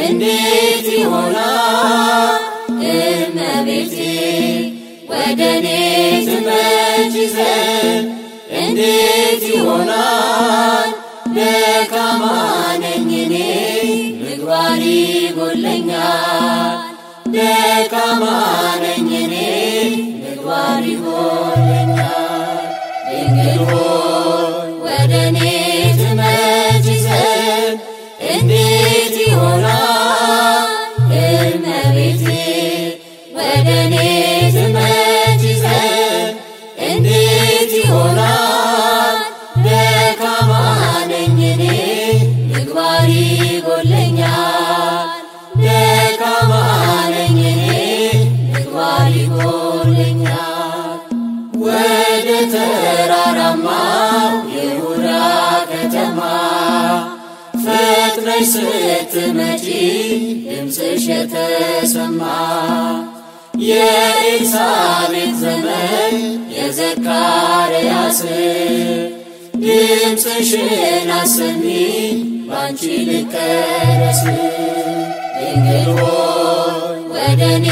እንዴት ይሆናል? እመቤቴ ወደ እኔ ትመጪ ዘንድ እንዴት ይሆናል? ደካማ ነኝ እኔ ምግባር ይጎለኛል። ደካማ ነኝ እኔ ምግባር ይጎለኛል። ድንግል ሆይ ወደ እኔ ትመጪ ዘንድ ፈጥነሽ ስትመጪ ድምፅሽ የተሰማ የኤልሳቤጥ ዘመን የዘካርያስ ድምፅሽን አሰሚ ባንቺ ልቀረስ ድንግል ሆይ ወደ እኔ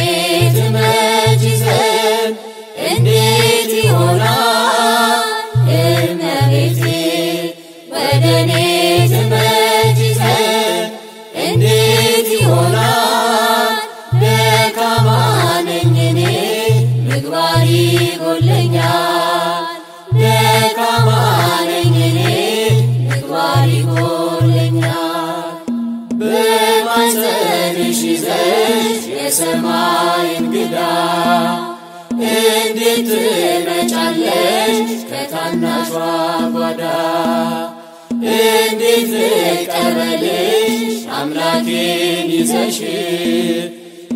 በማኅፀንሽ ይዘሽ የሰማይ እንግዳ እንዴት ትመጫለሽ ከታናሿ ጓዳ? እንዴት ልቀበልሽ አምላኬን ይዘሽ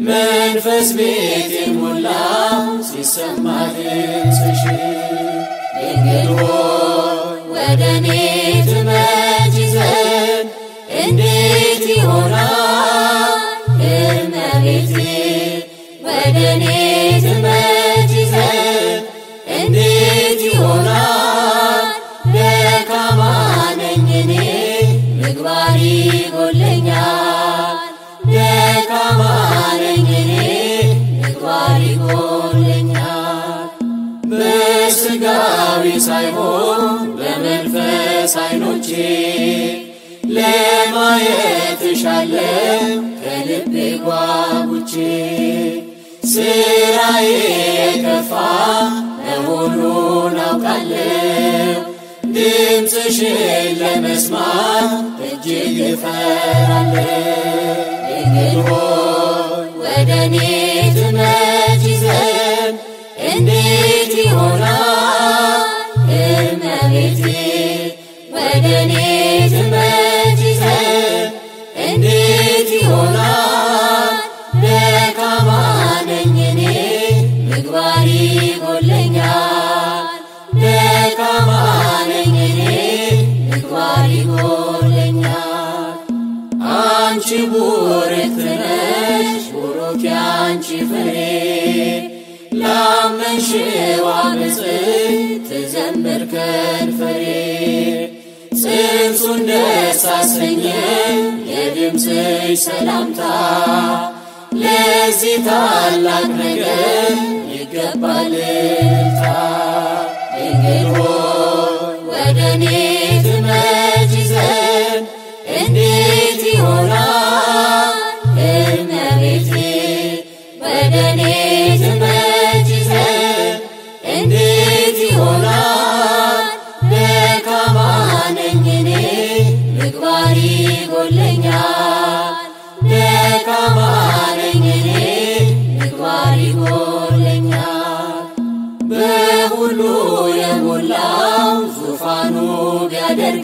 መንፈስ ቤት ሞላ ሲሰማ ድምፅሽ ድንግል ይሆናል? እመቤቴ ወደ እኔ ትመጪ ዘንድ እንዴት ይሆናል? ደካማ ነኝ እኔ ምግባር ይጎለኛል። ደካማ ነኝ እኔ ምግባር ይጎለኛል። በሥጋዊ ሳይሆን በመንፈስ ዓይኖቼ ለማየት እሻለሁ ከልቤ ጓጉቼ ስራዬ የከፋ መሆኑን አውቃለሁ። ድምፅሽን ለመስማት እጅግ እፈራለሁ። ድንግል ሆይ ወደ እኔ ትመጪ ዘንድ እንዴት ይሆናል? እመቤቴ ወደ እኔ ትመጪ ይጎለኛል። ደካማ ነኝ እኔ ምግባር ይጎለኛል። አንቺ ቡርክት ነሽ ቡሩክ ያንቺ ፍሬ ላመንሽው ብፅዕት ትዘምር ከንፈሬ ጽንሱን ደስ አሰኘ የድምፅሽ ሰላምታ ለዚህ ታላቅ ነገር ይገባል ድንግል ሆይ ወደ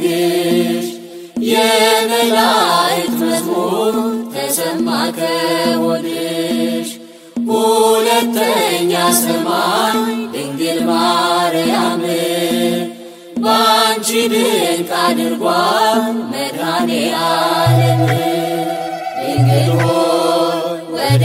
ቢያደርግሽ የመላእክት መዝሙር ተሰማ ከሆድሽ ሁለተኛ ሰማይ ድንግል ማርያም በአንቺ ድንቅ አድርጓል መድኃኔ ዓለም። ድንግል ሆይ ወደ